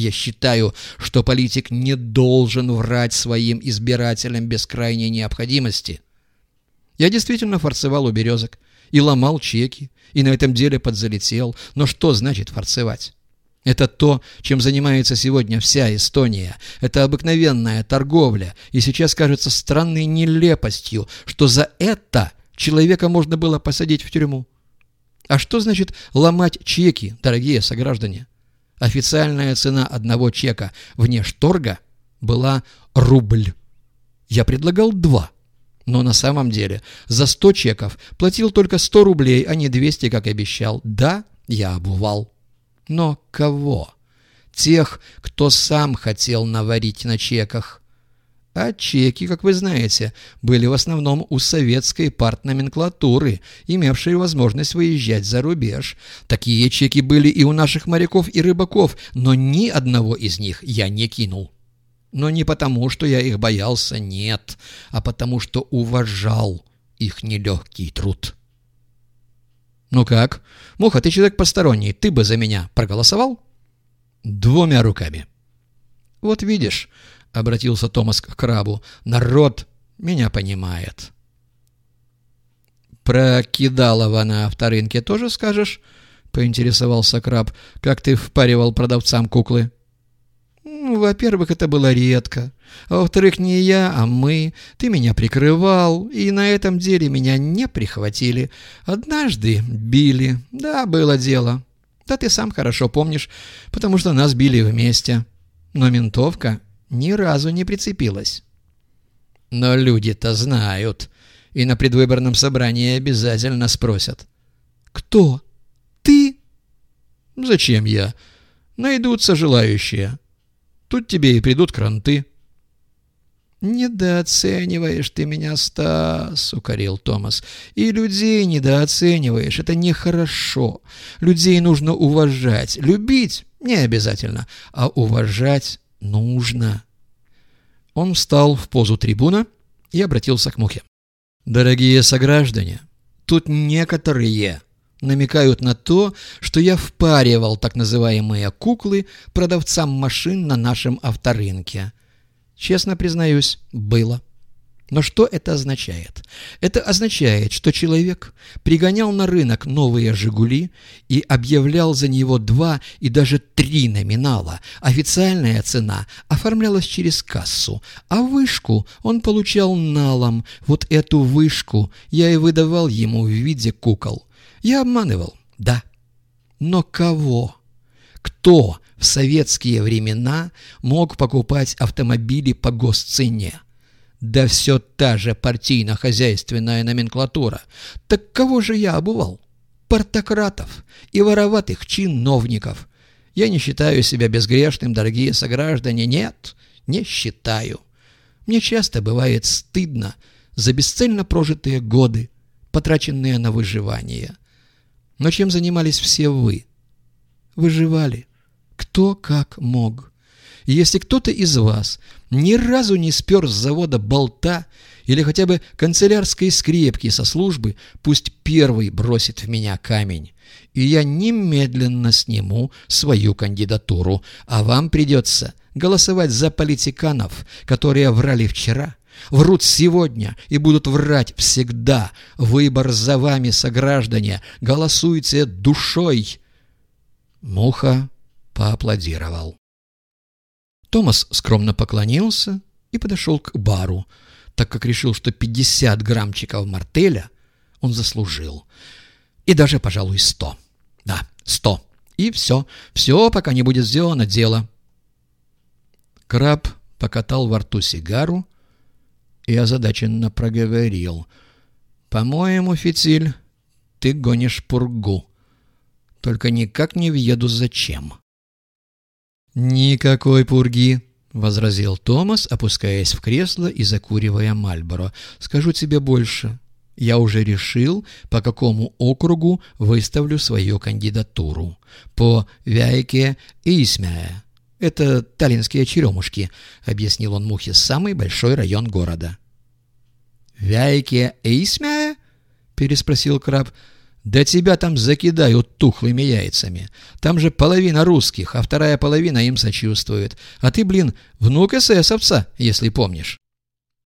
Я считаю, что политик не должен врать своим избирателям без крайней необходимости. Я действительно форцевал у березок и ломал чеки, и на этом деле подзалетел. Но что значит форцевать? Это то, чем занимается сегодня вся Эстония. Это обыкновенная торговля. И сейчас кажется странной нелепостью, что за это человека можно было посадить в тюрьму. А что значит ломать чеки, дорогие сограждане? Официальная цена одного чека вне шторга была рубль. Я предлагал два. Но на самом деле за 100 чеков платил только 100 рублей, а не 200, как обещал. Да, я обувал. Но кого? Тех, кто сам хотел наварить на чеках. А чеки, как вы знаете, были в основном у советской партноменклатуры, имевшей возможность выезжать за рубеж. Такие чеки были и у наших моряков и рыбаков, но ни одного из них я не кинул. Но не потому, что я их боялся, нет, а потому, что уважал их нелегкий труд. «Ну как? Муха, ты человек посторонний, ты бы за меня проголосовал?» «Двумя руками». «Вот видишь», — обратился Томас к крабу, — «народ меня понимает». «Про Кидалова на авторынке тоже скажешь?» — поинтересовался краб. «Как ты впаривал продавцам куклы?» Ну, во-первых, это было редко. А во-вторых, не я, а мы. Ты меня прикрывал, и на этом деле меня не прихватили. Однажды били. Да, было дело. Да ты сам хорошо помнишь, потому что нас били вместе. Но ментовка ни разу не прицепилась. Но люди-то знают, и на предвыборном собрании обязательно спросят. «Кто? Ты?» «Зачем я? Найдутся желающие». Тут тебе и придут кранты. «Недооцениваешь ты меня, Стас», — укорил Томас. «И людей недооцениваешь. Это нехорошо. Людей нужно уважать. Любить не обязательно, а уважать нужно». Он встал в позу трибуна и обратился к Мухе. «Дорогие сограждане, тут некоторые намекают на то, что я впаривал так называемые куклы продавцам машин на нашем авторынке. Честно признаюсь, было. Но что это означает? Это означает, что человек пригонял на рынок новые «Жигули» и объявлял за него два и даже три номинала. Официальная цена оформлялась через кассу, а вышку он получал налом. Вот эту вышку я и выдавал ему в виде кукол. Я обманывал, да. Но кого? Кто в советские времена мог покупать автомобили по госцене? Да все та же партийно-хозяйственная номенклатура. Так кого же я обувал? Портократов и вороватых чиновников. Я не считаю себя безгрешным, дорогие сограждане. Нет, не считаю. Мне часто бывает стыдно за бесцельно прожитые годы, потраченные на выживание. Но чем занимались все вы? Выживали. Кто как мог. И если кто-то из вас ни разу не спер с завода болта или хотя бы канцелярской скрепки со службы, пусть первый бросит в меня камень, и я немедленно сниму свою кандидатуру, а вам придется голосовать за политиканов, которые врали вчера, Врут сегодня и будут врать всегда. Выбор за вами, сограждане. Голосуйте душой. Муха поаплодировал. Томас скромно поклонился и подошел к бару, так как решил, что 50 граммчиков мартеля он заслужил. И даже, пожалуй, 100. Да, 100. И все. Все, пока не будет сделано дело. Краб покатал во рту сигару, и озадаченно проговорил. «По-моему, Фитиль, ты гонишь пургу. Только никак не въеду зачем». «Никакой пурги», — возразил Томас, опускаясь в кресло и закуривая Мальборо. «Скажу тебе больше. Я уже решил, по какому округу выставлю свою кандидатуру. По Вяйке и Исмяя. «Это таллинские черемушки», — объяснил он Мухе, — «самый большой район города». «Вяйке Эйсмяя?» — переспросил краб. Да тебя там закидают тухлыми яйцами. Там же половина русских, а вторая половина им сочувствует. А ты, блин, внук эсэсовца, если помнишь.